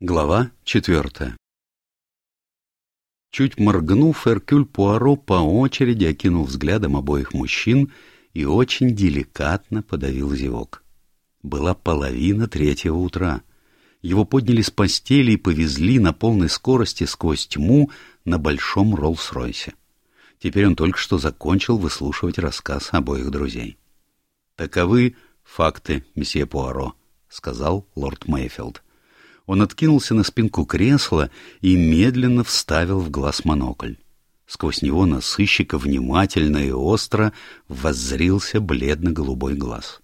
Глава четвертая Чуть моргнув, Эркюль Пуаро по очереди окинул взглядом обоих мужчин и очень деликатно подавил зевок. Была половина третьего утра. Его подняли с постели и повезли на полной скорости сквозь тьму на большом Роллс-Ройсе. Теперь он только что закончил выслушивать рассказ обоих друзей. «Таковы факты, месье Пуаро», — сказал лорд Мейфилд. Он откинулся на спинку кресла и медленно вставил в глаз монокль. Сквозь него на сыщика внимательно и остро воззрился бледно-голубой глаз.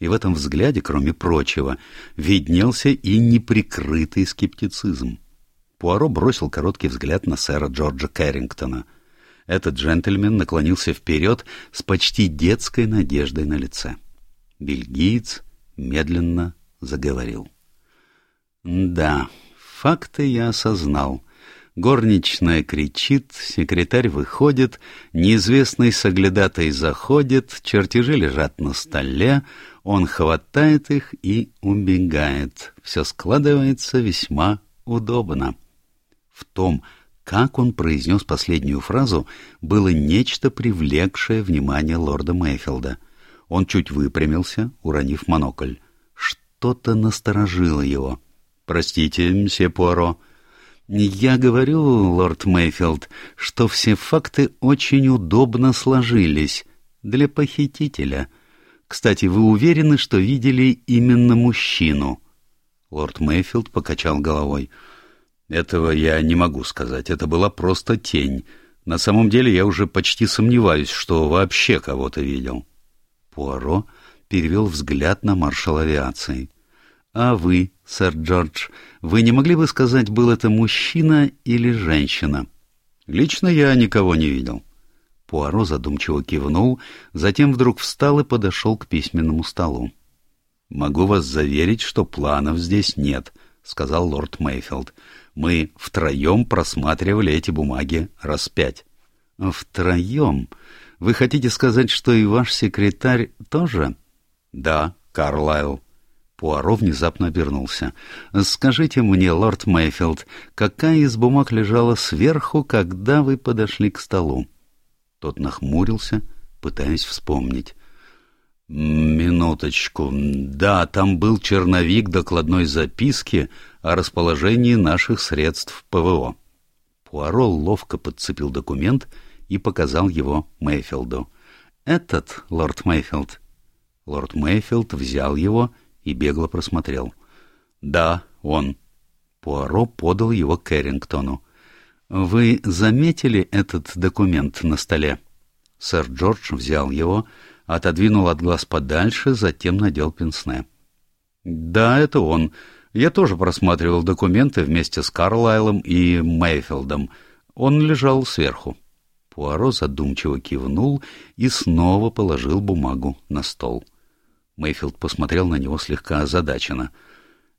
И в этом взгляде, кроме прочего, виднелся и неприкрытый скептицизм. Пуаро бросил короткий взгляд на сэра Джорджа Кэррингтона. Этот джентльмен наклонился вперед с почти детской надеждой на лице. Бельгиец медленно заговорил. Да, факты я осознал. Горничная кричит, секретарь выходит, неизвестный соглядатай заходит, чертежи лежат на столе, он хватает их и убегает. Все складывается весьма удобно. В том, как он произнес последнюю фразу, было нечто, привлекшее внимание лорда Мэйфилда. Он чуть выпрямился, уронив монокль. Что-то насторожило его. «Простите, мсье Пуаро». «Я говорю, лорд Мейфилд, что все факты очень удобно сложились для похитителя. Кстати, вы уверены, что видели именно мужчину?» Лорд Мейфилд покачал головой. «Этого я не могу сказать. Это была просто тень. На самом деле я уже почти сомневаюсь, что вообще кого-то видел». Пуаро перевел взгляд на маршал авиации. «А вы, сэр Джордж, вы не могли бы сказать, был это мужчина или женщина?» «Лично я никого не видел». Пуаро задумчиво кивнул, затем вдруг встал и подошел к письменному столу. «Могу вас заверить, что планов здесь нет», — сказал лорд Мейфилд. «Мы втроем просматривали эти бумаги раз пять». «Втроем? Вы хотите сказать, что и ваш секретарь тоже?» «Да, Карлайл». Пуаро внезапно обернулся. «Скажите мне, лорд Мэйфилд, какая из бумаг лежала сверху, когда вы подошли к столу?» Тот нахмурился, пытаясь вспомнить. «Минуточку. Да, там был черновик докладной записки о расположении наших средств ПВО». Пуаро ловко подцепил документ и показал его Мэйфилду. «Этот, лорд Мэйфилд». Лорд Мэйфилд взял его и бегло просмотрел. «Да, он». Пуаро подал его Кэррингтону. «Вы заметили этот документ на столе?» Сэр Джордж взял его, отодвинул от глаз подальше, затем надел пенсне. «Да, это он. Я тоже просматривал документы вместе с Карлайлом и Мейфилдом. Он лежал сверху». Пуаро задумчиво кивнул и снова положил бумагу на стол. Мейфилд посмотрел на него слегка озадаченно.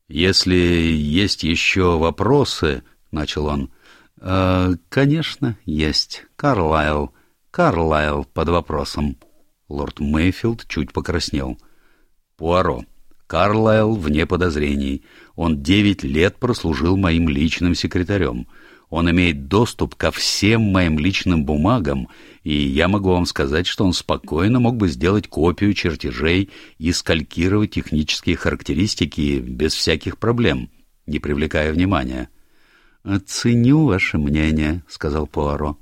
«Если есть еще вопросы...» — начал он. «Э, «Конечно, есть. Карлайл. Карлайл под вопросом». Лорд Мейфилд чуть покраснел. «Пуаро. Карлайл вне подозрений. Он девять лет прослужил моим личным секретарем. Он имеет доступ ко всем моим личным бумагам, и я могу вам сказать, что он спокойно мог бы сделать копию чертежей и скалькировать технические характеристики без всяких проблем, не привлекая внимания. «Ценю ваше мнение», — сказал Пуаро.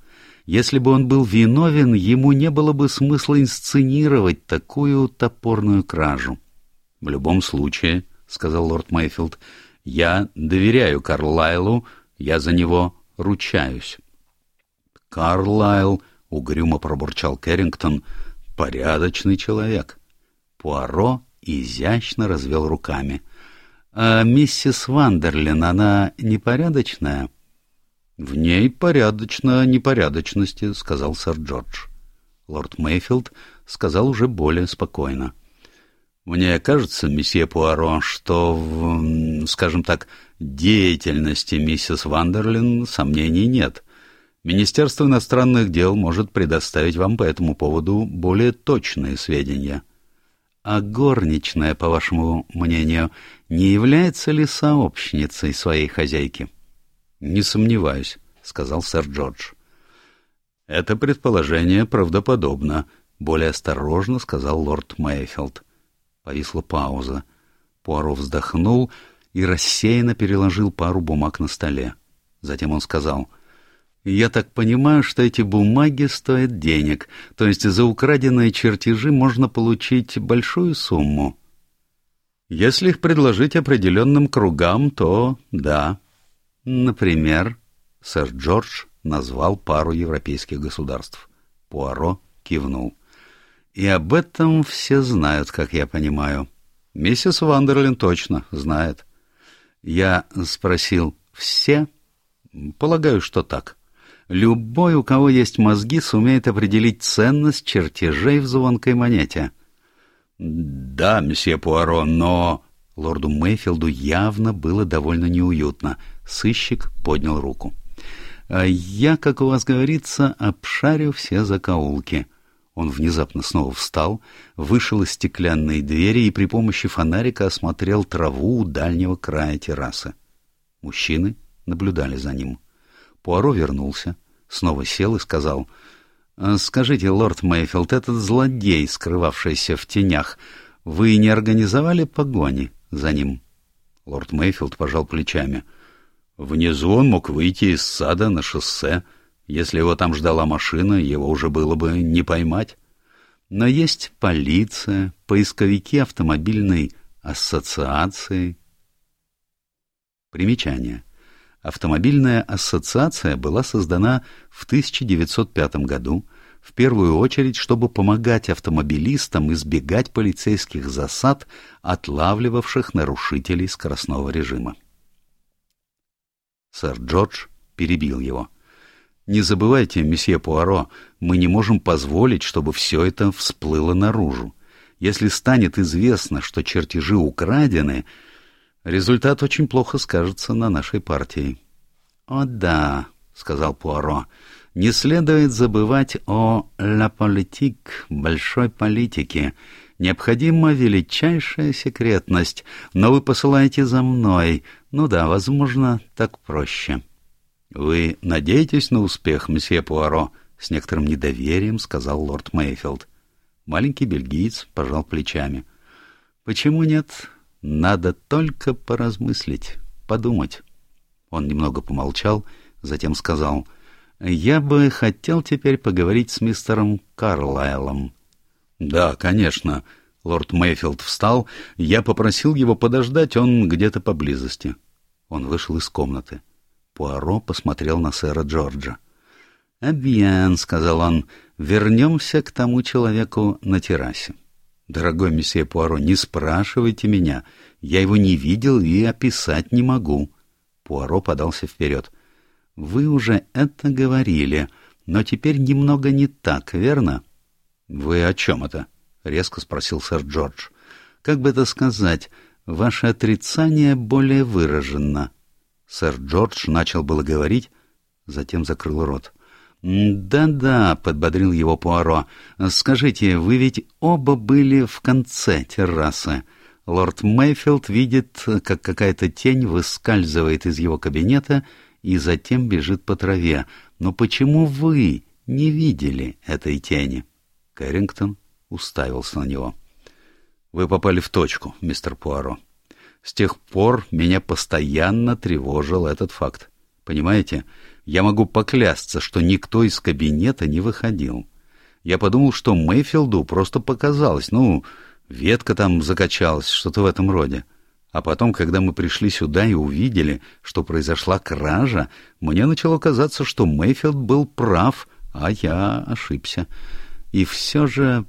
«Если бы он был виновен, ему не было бы смысла инсценировать такую топорную кражу». «В любом случае», — сказал лорд Мейфилд, — «я доверяю Карлайлу, я за него ручаюсь. Карлайл, угрюмо пробурчал Кэррингтон, порядочный человек. Пуаро изящно развел руками. А миссис Вандерлин, она непорядочная? В ней порядочно непорядочности, сказал сэр Джордж. Лорд Мейфилд сказал уже более спокойно. Мне кажется, месье Пуаро, что в, скажем так, деятельности миссис Вандерлин сомнений нет. Министерство иностранных дел может предоставить вам по этому поводу более точные сведения. А горничная, по вашему мнению, не является ли сообщницей своей хозяйки? — Не сомневаюсь, — сказал сэр Джордж. — Это предположение правдоподобно, — более осторожно сказал лорд Мэйфилд. Повисла пауза. Пуаро вздохнул и рассеянно переложил пару бумаг на столе. Затем он сказал — я так понимаю, что эти бумаги стоят денег, то есть за украденные чертежи можно получить большую сумму. Если их предложить определенным кругам, то да. Например, сэр Джордж назвал пару европейских государств. Пуаро кивнул. И об этом все знают, как я понимаю. Миссис Вандерлин точно знает. Я спросил, все? Полагаю, что так. — Любой, у кого есть мозги, сумеет определить ценность чертежей в звонкой монете. «Да, месье Пуаро, но...» Лорду Мейфилду явно было довольно неуютно. Сыщик поднял руку. «А я, как у вас говорится, обшарю все закоулки». Он внезапно снова встал, вышел из стеклянной двери и при помощи фонарика осмотрел траву у дальнего края террасы. Мужчины наблюдали за ним. Пуаро вернулся, снова сел и сказал, «А «Скажите, лорд Мейфилд, этот злодей, скрывавшийся в тенях, вы не организовали погони за ним?» Лорд Мейфилд пожал плечами. «Внизу он мог выйти из сада на шоссе. Если его там ждала машина, его уже было бы не поймать. Но есть полиция, поисковики автомобильной ассоциации». Примечание. Автомобильная ассоциация была создана в 1905 году, в первую очередь, чтобы помогать автомобилистам избегать полицейских засад, отлавливавших нарушителей скоростного режима. Сэр Джордж перебил его. «Не забывайте, месье Пуаро, мы не можем позволить, чтобы все это всплыло наружу. Если станет известно, что чертежи украдены, Результат очень плохо скажется на нашей партии. — О да, — сказал Пуаро, — не следует забывать о «ла политик», большой политике. Необходима величайшая секретность, но вы посылаете за мной. Ну да, возможно, так проще. — Вы надеетесь на успех, месье Пуаро? — с некоторым недоверием сказал лорд Мейфилд. Маленький бельгиец пожал плечами. — Почему нет? Надо только поразмыслить, подумать. Он немного помолчал, затем сказал, «Я бы хотел теперь поговорить с мистером Карлайлом». «Да, конечно». Лорд Мэйфилд встал, я попросил его подождать, он где-то поблизости. Он вышел из комнаты. Пуаро посмотрел на сэра Джорджа. «Абьян», — сказал он, — «вернемся к тому человеку на террасе». «Дорогой месье Пуаро, не спрашивайте меня. Я его не видел и описать не могу». Пуаро подался вперед. «Вы уже это говорили, но теперь немного не так, верно?» «Вы о чем это?» — резко спросил сэр Джордж. «Как бы это сказать, ваше отрицание более выражено». Сэр Джордж начал было говорить, затем закрыл рот. «Да-да», — подбодрил его Пуаро. «Скажите, вы ведь оба были в конце террасы. Лорд Мэйфилд видит, как какая-то тень выскальзывает из его кабинета и затем бежит по траве. Но почему вы не видели этой тени?» Кэррингтон уставился на него. «Вы попали в точку, мистер Пуаро. С тех пор меня постоянно тревожил этот факт. Понимаете?» Я могу поклясться, что никто из кабинета не выходил. Я подумал, что Мэйфилду просто показалось, ну, ветка там закачалась, что-то в этом роде. А потом, когда мы пришли сюда и увидели, что произошла кража, мне начало казаться, что Мэйфилд был прав, а я ошибся. И все же...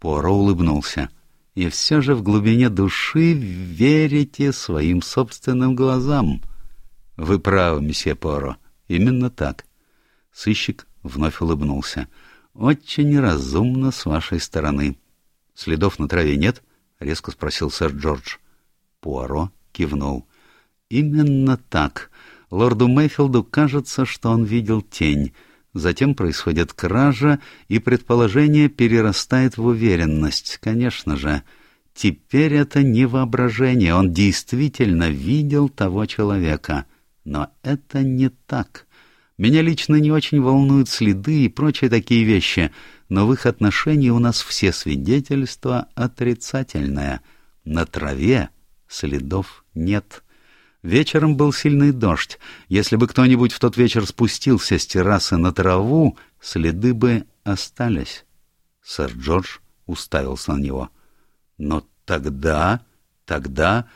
Поро улыбнулся. И все же в глубине души верите своим собственным глазам. Вы правы, месье Поро. Именно так. Сыщик вновь улыбнулся. Очень разумно с вашей стороны. Следов на траве нет? резко спросил сэр Джордж. Пуаро кивнул. Именно так. Лорду Мэйфилду кажется, что он видел тень. Затем происходит кража, и предположение перерастает в уверенность. Конечно же, Теперь это не воображение, он действительно видел того человека. Но это не так. Меня лично не очень волнуют следы и прочие такие вещи, но в их отношении у нас все свидетельства отрицательные. На траве следов нет. Вечером был сильный дождь. Если бы кто-нибудь в тот вечер спустился с террасы на траву, следы бы остались. Сэр Джордж уставился на него. Но тогда, тогда,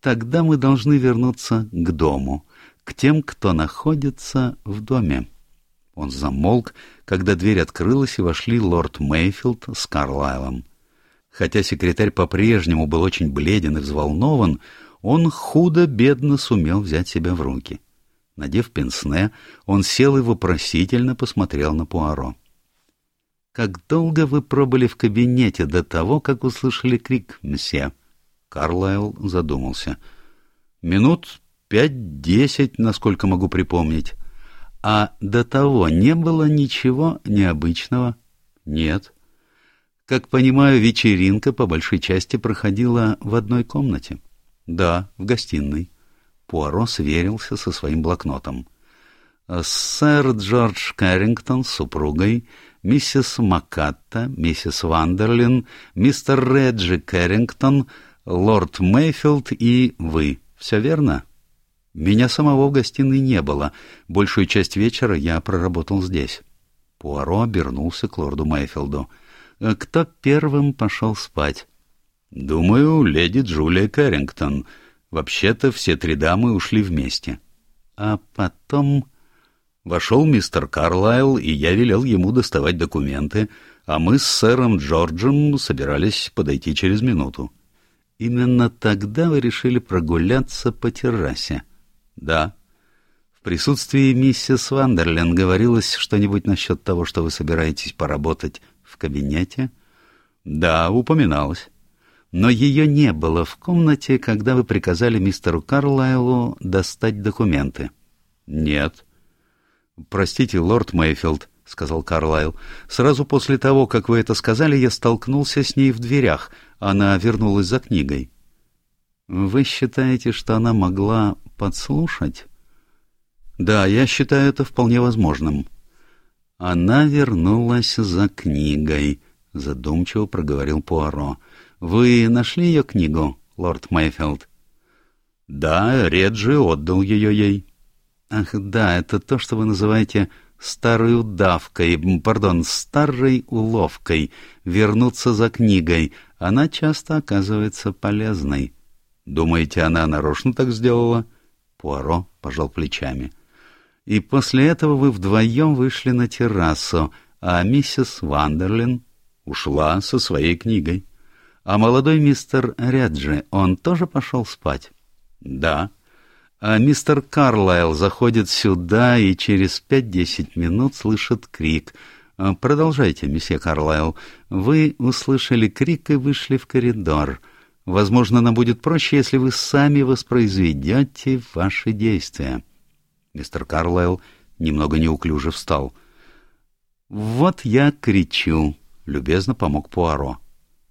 тогда мы должны вернуться к дому, к тем, кто находится в доме. Он замолк, когда дверь открылась, и вошли лорд Мейфилд с Карлайлом. Хотя секретарь по-прежнему был очень бледен и взволнован, он худо-бедно сумел взять себя в руки. Надев пенсне, он сел и вопросительно посмотрел на Пуаро. «Как долго вы пробыли в кабинете до того, как услышали крик, мсье?» Карлайл задумался. «Минут пять-десять, насколько могу припомнить. А до того не было ничего необычного?» «Нет». «Как понимаю, вечеринка по большой части проходила в одной комнате?» «Да, в гостиной». Пуаро сверился со своим блокнотом. «Сэр Джордж Кэррингтон с супругой миссис Маккатта, миссис Вандерлин, мистер Реджи Кэррингтон, лорд Мейфилд и вы. Все верно? Меня самого в гостиной не было. Большую часть вечера я проработал здесь. Пуаро обернулся к лорду Мейфилду. Кто первым пошел спать? Думаю, леди Джулия Кэррингтон. Вообще-то все три дамы ушли вместе. А потом... Вошел мистер Карлайл, и я велел ему доставать документы, а мы с сэром Джорджем собирались подойти через минуту. Именно тогда вы решили прогуляться по террасе? Да. В присутствии миссис Вандерлен говорилось что-нибудь насчет того, что вы собираетесь поработать в кабинете? Да, упоминалось. Но ее не было в комнате, когда вы приказали мистеру Карлайлу достать документы? Нет. «Простите, лорд Мейфилд», — сказал Карлайл. «Сразу после того, как вы это сказали, я столкнулся с ней в дверях. Она вернулась за книгой». «Вы считаете, что она могла подслушать?» «Да, я считаю это вполне возможным». «Она вернулась за книгой», — задумчиво проговорил Пуаро. «Вы нашли ее книгу, лорд Мейфилд?» «Да, Реджи отдал ее ей». Ах, да, это то, что вы называете старой удавкой, пардон, старой уловкой, вернуться за книгой. Она часто оказывается полезной. Думаете, она нарочно так сделала? Пуаро пожал плечами. И после этого вы вдвоем вышли на террасу, а миссис Вандерлин ушла со своей книгой. А молодой мистер Реджи, он тоже пошел спать? Да. А мистер Карлайл заходит сюда и через пять-десять минут слышит крик. А, продолжайте, месье Карлайл. Вы услышали крик и вышли в коридор. Возможно, нам будет проще, если вы сами воспроизведете ваши действия. Мистер Карлайл немного неуклюже встал. «Вот я кричу», — любезно помог Пуаро.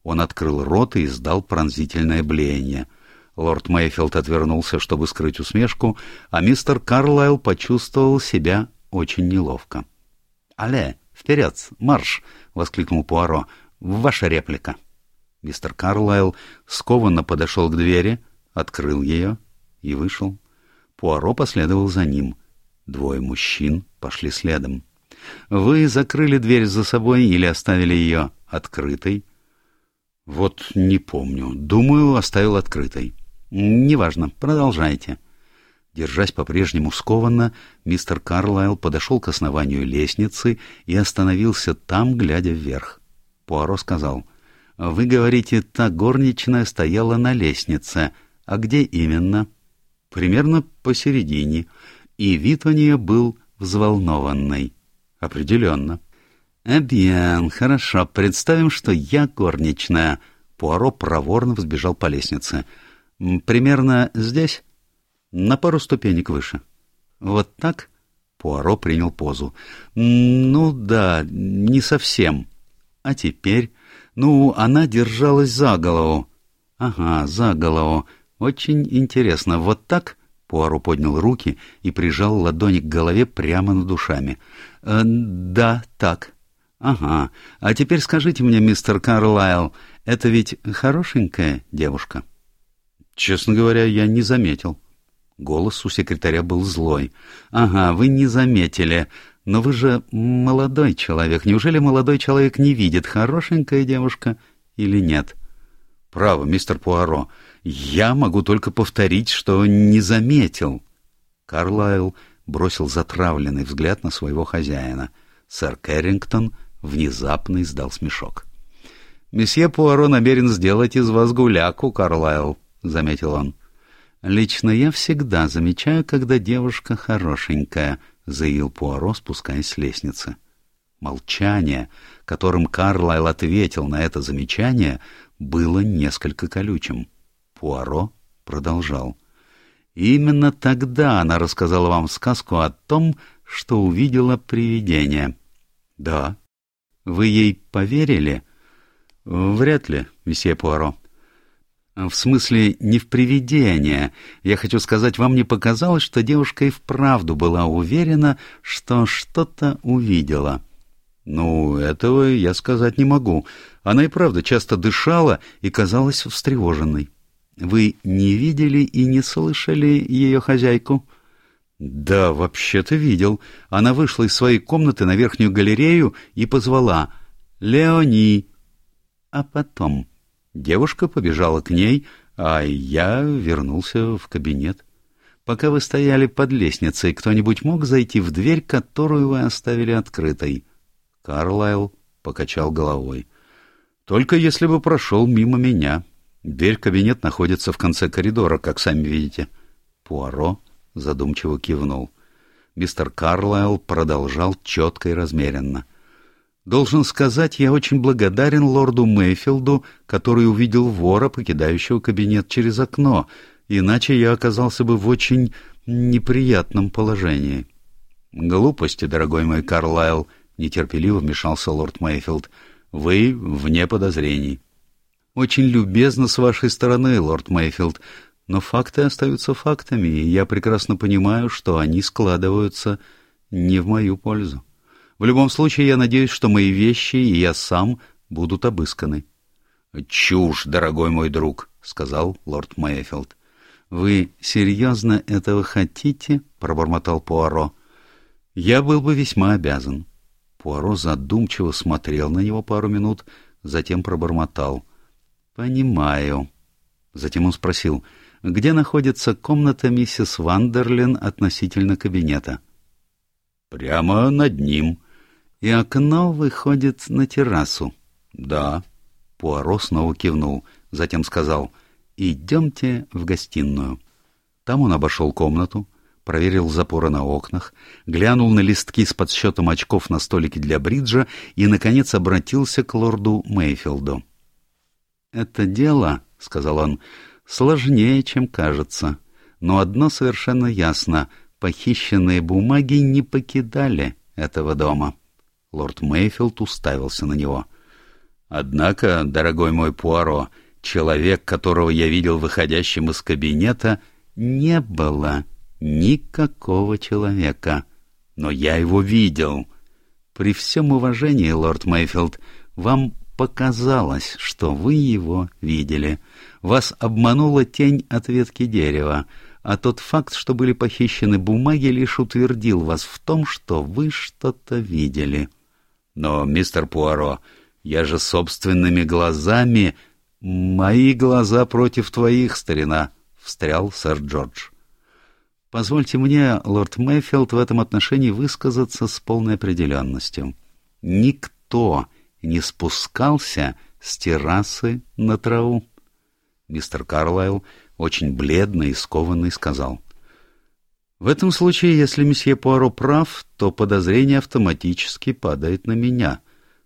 Он открыл рот и издал пронзительное блеяние. Лорд Мейфилд отвернулся, чтобы скрыть усмешку, а мистер Карлайл почувствовал себя очень неловко. «Але, вперед, марш!» — воскликнул Пуаро. «Ваша реплика». Мистер Карлайл скованно подошел к двери, открыл ее и вышел. Пуаро последовал за ним. Двое мужчин пошли следом. «Вы закрыли дверь за собой или оставили ее открытой?» «Вот не помню. Думаю, оставил открытой». «Неважно, продолжайте». Держась по-прежнему скованно, мистер Карлайл подошел к основанию лестницы и остановился там, глядя вверх. Пуаро сказал, «Вы говорите, та горничная стояла на лестнице. А где именно?» «Примерно посередине. И вид у нее был взволнованный». «Определенно». «Эбьен, хорошо, представим, что я горничная». Пуаро проворно взбежал по лестнице. Примерно здесь, на пару ступенек выше. Вот так? Пуаро принял позу. Ну да, не совсем. А теперь? Ну, она держалась за голову. Ага, за голову. Очень интересно. Вот так? Пуаро поднял руки и прижал ладони к голове прямо над душами. Э, да, так. Ага. А теперь скажите мне, мистер Карлайл, это ведь хорошенькая девушка? Честно говоря, я не заметил. Голос у секретаря был злой. «Ага, вы не заметили. Но вы же молодой человек. Неужели молодой человек не видит, хорошенькая девушка или нет?» «Право, мистер Пуаро, я могу только повторить, что не заметил». Карлайл бросил затравленный взгляд на своего хозяина. Сэр Кэррингтон внезапно издал смешок. «Месье Пуаро намерен сделать из вас гуляку, Карлайл», — заметил он. «Лично я всегда замечаю, когда девушка хорошенькая», — заявил Пуаро, спускаясь с лестницы. Молчание, которым Карлайл ответил на это замечание, было несколько колючим. Пуаро продолжал. «Именно тогда она рассказала вам сказку о том, что увидела привидение». «Да». «Вы ей поверили?» «Вряд ли, месье Пуаро». В смысле, не в привидение. Я хочу сказать, вам не показалось, что девушка и вправду была уверена, что что-то увидела? Ну, этого я сказать не могу. Она и правда часто дышала и казалась встревоженной. Вы не видели и не слышали ее хозяйку? Да, вообще-то видел. Она вышла из своей комнаты на верхнюю галерею и позвала «Леони». А потом... Девушка побежала к ней, а я вернулся в кабинет. Пока вы стояли под лестницей, кто-нибудь мог зайти в дверь, которую вы оставили открытой? Карлайл покачал головой. Только если бы прошел мимо меня. Дверь кабинет находится в конце коридора, как сами видите. Пуаро задумчиво кивнул. Мистер Карлайл продолжал четко и размеренно. — Должен сказать, я очень благодарен лорду Мейфилду, который увидел вора, покидающего кабинет через окно, иначе я оказался бы в очень неприятном положении. Глупости, дорогой мой Карлайл, нетерпеливо вмешался лорд Мейфилд. Вы вне подозрений. Очень любезно с вашей стороны, лорд Мейфилд, но факты остаются фактами, и я прекрасно понимаю, что они складываются не в мою пользу. В любом случае, я надеюсь, что мои вещи и я сам будут обысканы. — Чушь, дорогой мой друг, — сказал лорд Мэйфилд. — Вы серьезно этого хотите? — пробормотал Пуаро. — Я был бы весьма обязан. Пуаро задумчиво смотрел на него пару минут, затем пробормотал. — Понимаю. Затем он спросил, где находится комната миссис Вандерлин относительно кабинета? — Прямо над ним, и окно выходит на террасу. — Да. Пуаро снова кивнул, затем сказал «Идемте в гостиную». Там он обошел комнату, проверил запоры на окнах, глянул на листки с подсчетом очков на столике для бриджа и, наконец, обратился к лорду Мейфилду. «Это дело, — сказал он, — сложнее, чем кажется. Но одно совершенно ясно — похищенные бумаги не покидали этого дома». Лорд Мейфилд уставился на него. «Однако, дорогой мой Пуаро, человек, которого я видел выходящим из кабинета, не было никакого человека. Но я его видел. При всем уважении, лорд Мейфилд, вам показалось, что вы его видели. Вас обманула тень от ветки дерева, а тот факт, что были похищены бумаги, лишь утвердил вас в том, что вы что-то видели. Но, мистер Пуаро, я же собственными глазами... Мои глаза против твоих, старина, — встрял сэр Джордж. Позвольте мне, лорд Мэйфилд, в этом отношении высказаться с полной определенностью. Никто не спускался с террасы на траву. Мистер Карлайл, очень бледный и скованный, сказал. В этом случае, если месье Пуаро прав, то подозрение автоматически падает на меня.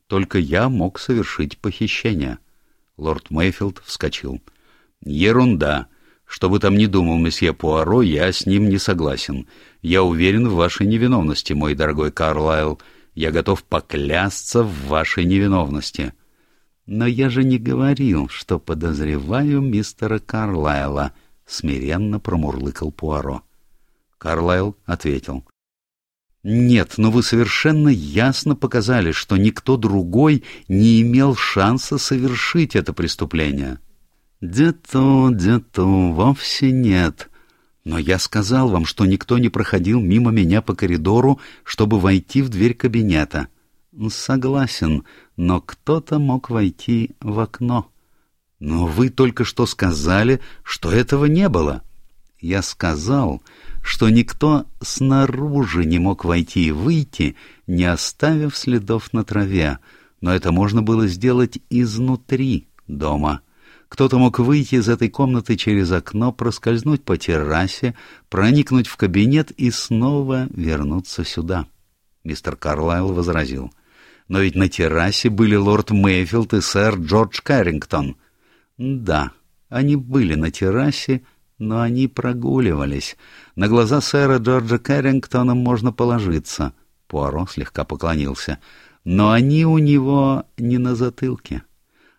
Только я мог совершить похищение. Лорд Мейфилд вскочил. Ерунда. Что бы там ни думал месье Пуаро, я с ним не согласен. Я уверен в вашей невиновности, мой дорогой Карлайл. Я готов поклясться в вашей невиновности. Но я же не говорил, что подозреваю мистера Карлайла, — смиренно промурлыкал Пуаро. Карлайл ответил. — Нет, но вы совершенно ясно показали, что никто другой не имел шанса совершить это преступление. — Де-то, вовсе нет. Но я сказал вам, что никто не проходил мимо меня по коридору, чтобы войти в дверь кабинета. — Согласен, но кто-то мог войти в окно. Но вы только что сказали, что этого не было. Я сказал, что никто снаружи не мог войти и выйти, не оставив следов на траве, но это можно было сделать изнутри дома. Кто-то мог выйти из этой комнаты через окно, проскользнуть по террасе, проникнуть в кабинет и снова вернуться сюда. Мистер Карлайл возразил — но ведь на террасе были лорд Мэйфилд и сэр Джордж Кэррингтон. Да, они были на террасе, но они прогуливались. На глаза сэра Джорджа Кэррингтона можно положиться. Пуаро слегка поклонился. Но они у него не на затылке.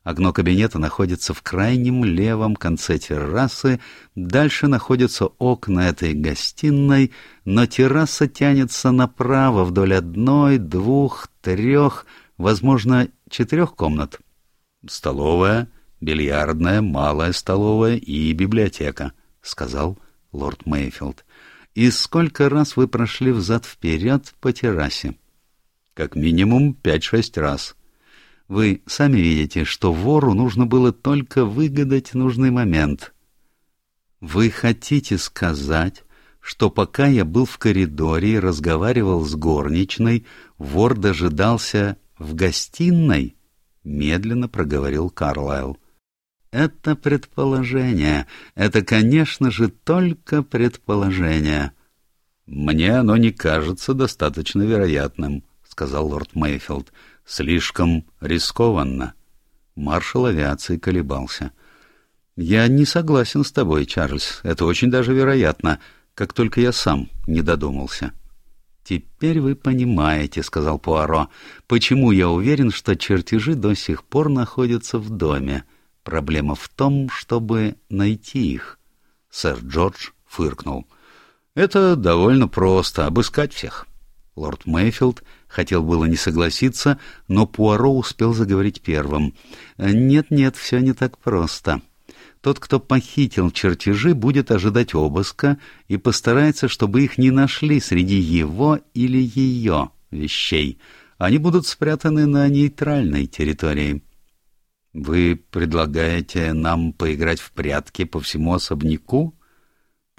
Окно кабинета находится в крайнем левом конце террасы, дальше находятся окна этой гостиной, но терраса тянется направо вдоль одной, двух, трех, возможно, четырех комнат. «Столовая, бильярдная, малая столовая и библиотека», — сказал лорд Мейфилд. «И сколько раз вы прошли взад-вперед по террасе?» «Как минимум пять-шесть раз». Вы сами видите, что вору нужно было только выгадать нужный момент. Вы хотите сказать, что пока я был в коридоре и разговаривал с горничной, вор дожидался в гостиной? Медленно проговорил Карлайл. Это предположение. Это, конечно же, только предположение. Мне оно не кажется достаточно вероятным, сказал лорд Мейфилд. Слишком рискованно. Маршал авиации колебался. «Я не согласен с тобой, Чарльз. Это очень даже вероятно, как только я сам не додумался». «Теперь вы понимаете», — сказал Пуаро, — «почему я уверен, что чертежи до сих пор находятся в доме. Проблема в том, чтобы найти их». Сэр Джордж фыркнул. «Это довольно просто — обыскать всех». Лорд Мэйфилд хотел было не согласиться, но Пуаро успел заговорить первым. «Нет-нет, все не так просто. Тот, кто похитил чертежи, будет ожидать обыска и постарается, чтобы их не нашли среди его или ее вещей. Они будут спрятаны на нейтральной территории». «Вы предлагаете нам поиграть в прятки по всему особняку?»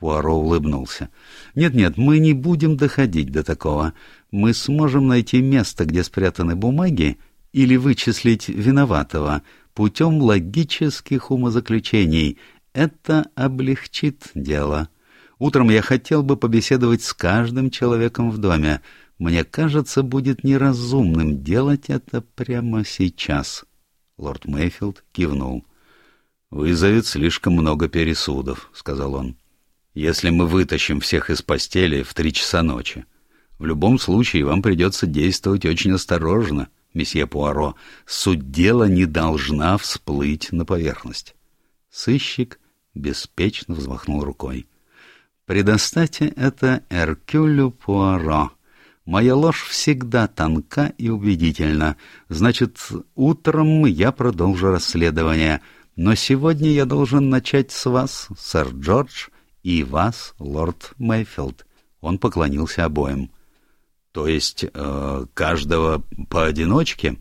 Пуаро улыбнулся. «Нет-нет, мы не будем доходить до такого. Мы сможем найти место, где спрятаны бумаги, или вычислить виноватого путем логических умозаключений. Это облегчит дело. Утром я хотел бы побеседовать с каждым человеком в доме. Мне кажется, будет неразумным делать это прямо сейчас». Лорд Мэйфилд кивнул. «Вызовет слишком много пересудов», — сказал он если мы вытащим всех из постели в три часа ночи. В любом случае вам придется действовать очень осторожно, месье Пуаро. Суть дела не должна всплыть на поверхность. Сыщик беспечно взмахнул рукой. «Предоставьте это Эркюлю Пуаро. Моя ложь всегда тонка и убедительна. Значит, утром я продолжу расследование. Но сегодня я должен начать с вас, сэр Джордж, и вас, лорд Мэйфилд. Он поклонился обоим. То есть э, каждого поодиночке?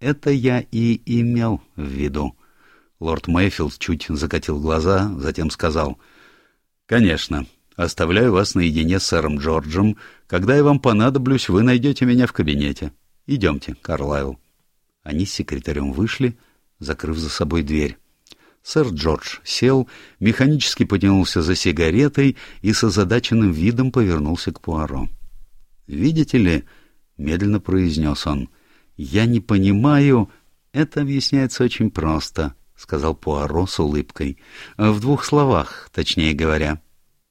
Это я и имел в виду. Лорд Мэйфилд чуть закатил глаза, затем сказал. Конечно, оставляю вас наедине с сэром Джорджем. Когда я вам понадоблюсь, вы найдете меня в кабинете. Идемте, Карлайл. Они с секретарем вышли, закрыв за собой дверь. Сэр Джордж сел, механически потянулся за сигаретой и с озадаченным видом повернулся к Пуаро. «Видите ли», — медленно произнес он, — «я не понимаю...» «Это объясняется очень просто», — сказал Пуаро с улыбкой. «В двух словах, точнее говоря.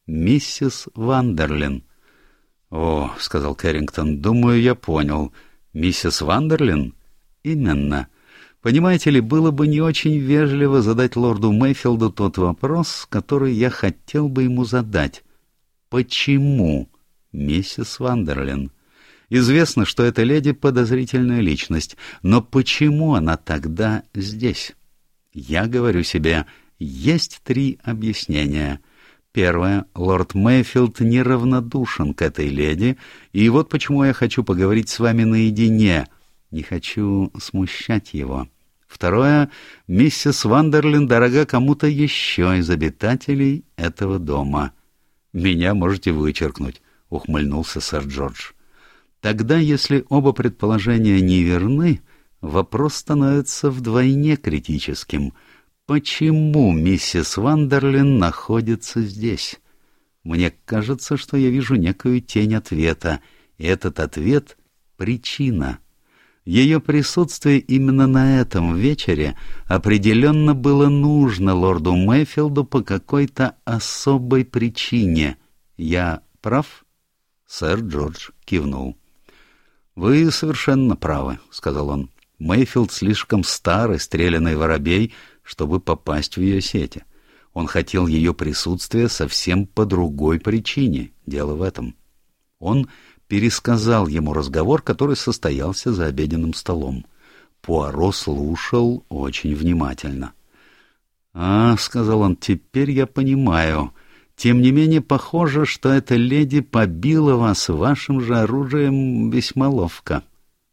Миссис Вандерлин». «О», — сказал Кэррингтон, — «думаю, я понял. Миссис Вандерлин?» «Именно. Понимаете ли, было бы не очень вежливо задать лорду Мэйфилду тот вопрос, который я хотел бы ему задать. Почему, миссис Вандерлин? Известно, что эта леди подозрительная личность, но почему она тогда здесь? Я говорю себе, есть три объяснения. Первое. Лорд Мэйфилд неравнодушен к этой леди, и вот почему я хочу поговорить с вами наедине. Не хочу смущать его. Второе. Миссис Вандерлин дорога кому-то еще из обитателей этого дома. Меня можете вычеркнуть, — ухмыльнулся сэр Джордж. Тогда, если оба предположения неверны, вопрос становится вдвойне критическим. Почему миссис Вандерлин находится здесь? Мне кажется, что я вижу некую тень ответа, и этот ответ — причина — ее присутствие именно на этом вечере определенно было нужно лорду Мэйфилду по какой-то особой причине. Я прав? Сэр Джордж кивнул. «Вы совершенно правы», — сказал он. «Мэйфилд слишком старый, стрелянный воробей, чтобы попасть в ее сети. Он хотел ее присутствия совсем по другой причине. Дело в этом. Он пересказал ему разговор, который состоялся за обеденным столом. Пуаро слушал очень внимательно. «А, — сказал он, — теперь я понимаю. Тем не менее, похоже, что эта леди побила вас вашим же оружием весьма ловко».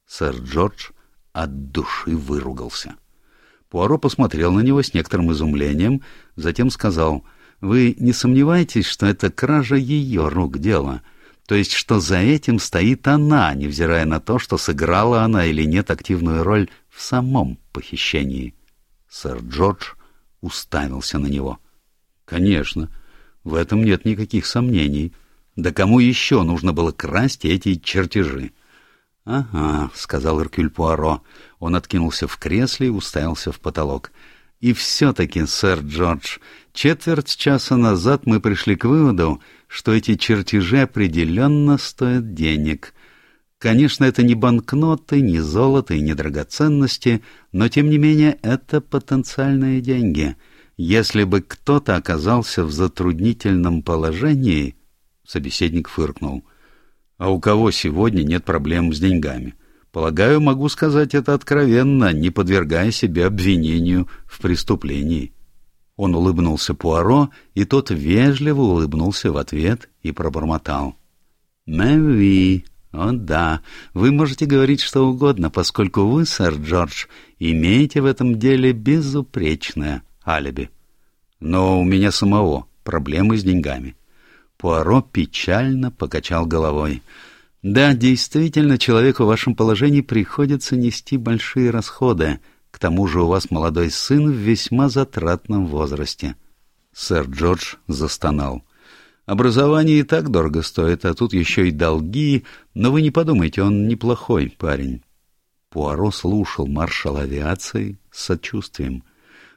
Сэр Джордж от души выругался. Пуаро посмотрел на него с некоторым изумлением, затем сказал, «Вы не сомневаетесь, что это кража ее рук дело?» То есть, что за этим стоит она, невзирая на то, что сыграла она или нет активную роль в самом похищении. Сэр Джордж уставился на него. «Конечно, в этом нет никаких сомнений. Да кому еще нужно было красть эти чертежи?» «Ага», — сказал Эркюль Пуаро. Он откинулся в кресле и уставился в потолок. «И все-таки, сэр Джордж, четверть часа назад мы пришли к выводу, что эти чертежи определенно стоят денег. Конечно, это не банкноты, не золото и не драгоценности, но тем не менее это потенциальные деньги. Если бы кто-то оказался в затруднительном положении... Собеседник фыркнул. А у кого сегодня нет проблем с деньгами? Полагаю, могу сказать это откровенно, не подвергая себя обвинению в преступлении. Он улыбнулся Пуаро, и тот вежливо улыбнулся в ответ и пробормотал. «Мэви, о да, вы можете говорить что угодно, поскольку вы, сэр Джордж, имеете в этом деле безупречное алиби. Но у меня самого проблемы с деньгами». Пуаро печально покачал головой. «Да, действительно, человеку в вашем положении приходится нести большие расходы, к тому же у вас молодой сын в весьма затратном возрасте. Сэр Джордж застонал. Образование и так дорого стоит, а тут еще и долги, но вы не подумайте, он неплохой парень. Пуаро слушал маршал авиации с сочувствием.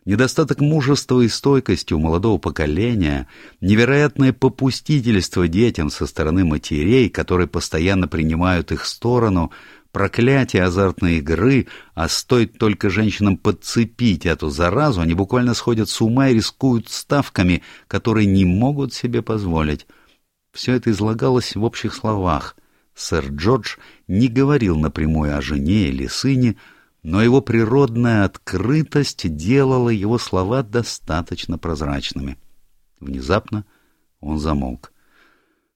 Недостаток мужества и стойкости у молодого поколения, невероятное попустительство детям со стороны матерей, которые постоянно принимают их сторону, проклятие азартной игры, а стоит только женщинам подцепить эту заразу, они буквально сходят с ума и рискуют ставками, которые не могут себе позволить. Все это излагалось в общих словах. Сэр Джордж не говорил напрямую о жене или сыне, но его природная открытость делала его слова достаточно прозрачными. Внезапно он замолк.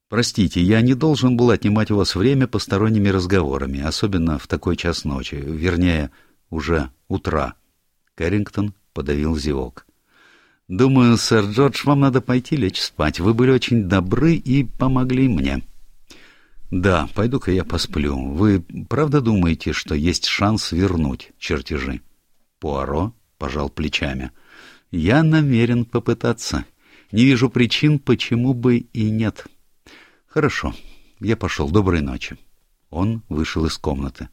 «Простите, я не должен был отнимать у вас время посторонними разговорами, особенно в такой час ночи, вернее, уже утра». Кэррингтон подавил зевок. «Думаю, сэр Джордж, вам надо пойти лечь спать. Вы были очень добры и помогли мне». «Да, пойду-ка я посплю. Вы правда думаете, что есть шанс вернуть чертежи?» Пуаро пожал плечами. «Я намерен попытаться. Не вижу причин, почему бы и нет». «Хорошо, я пошел. Доброй ночи». Он вышел из комнаты.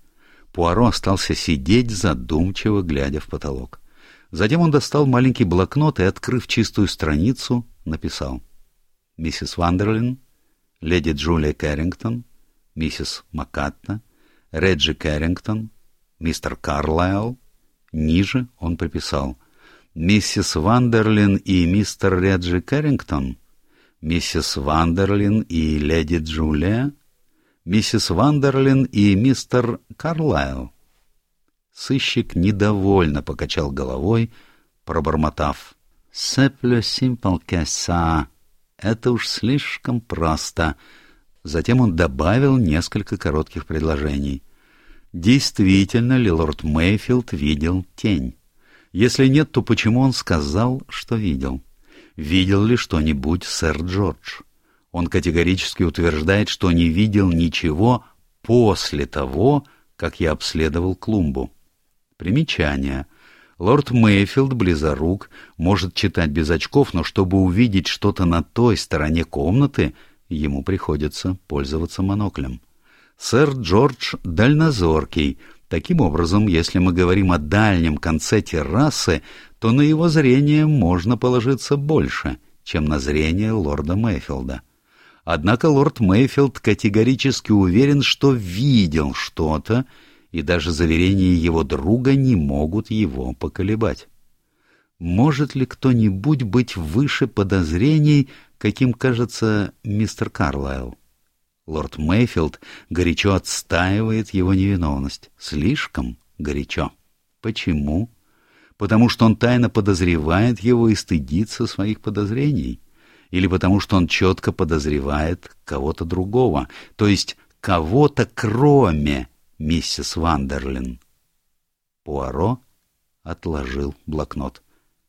Пуаро остался сидеть, задумчиво глядя в потолок. Затем он достал маленький блокнот и, открыв чистую страницу, написал «Миссис Вандерлин, леди Джулия Кэррингтон, миссис Маккатта, Реджи Кэррингтон, мистер Карлайл, Ниже он приписал «Миссис Вандерлин и мистер Реджи Кэррингтон», «Миссис Вандерлин и леди Джулия», «Миссис Вандерлин и мистер Карлайл». Сыщик недовольно покачал головой, пробормотав «Сепле симпл кесса». Это уж слишком просто. Затем он добавил несколько коротких предложений. Действительно ли лорд Мейфилд видел тень? Если нет, то почему он сказал, что видел? Видел ли что-нибудь сэр Джордж? Он категорически утверждает, что не видел ничего после того, как я обследовал клумбу. Примечание. Лорд Мейфилд, близорук, может читать без очков, но чтобы увидеть что-то на той стороне комнаты, ему приходится пользоваться моноклем. Сэр Джордж дальнозоркий. Таким образом, если мы говорим о дальнем конце террасы, то на его зрение можно положиться больше, чем на зрение лорда Мэйфилда. Однако лорд Мэйфилд категорически уверен, что видел что-то, и даже заверения его друга не могут его поколебать. Может ли кто-нибудь быть выше подозрений, каким кажется мистер Карлайл? Лорд Мейфилд горячо отстаивает его невиновность. Слишком горячо. Почему? Потому что он тайно подозревает его и стыдится своих подозрений. Или потому что он четко подозревает кого-то другого, то есть кого-то кроме миссис Вандерлин. Пуаро отложил блокнот.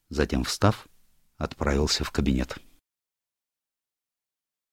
Затем, встав, отправился в кабинет.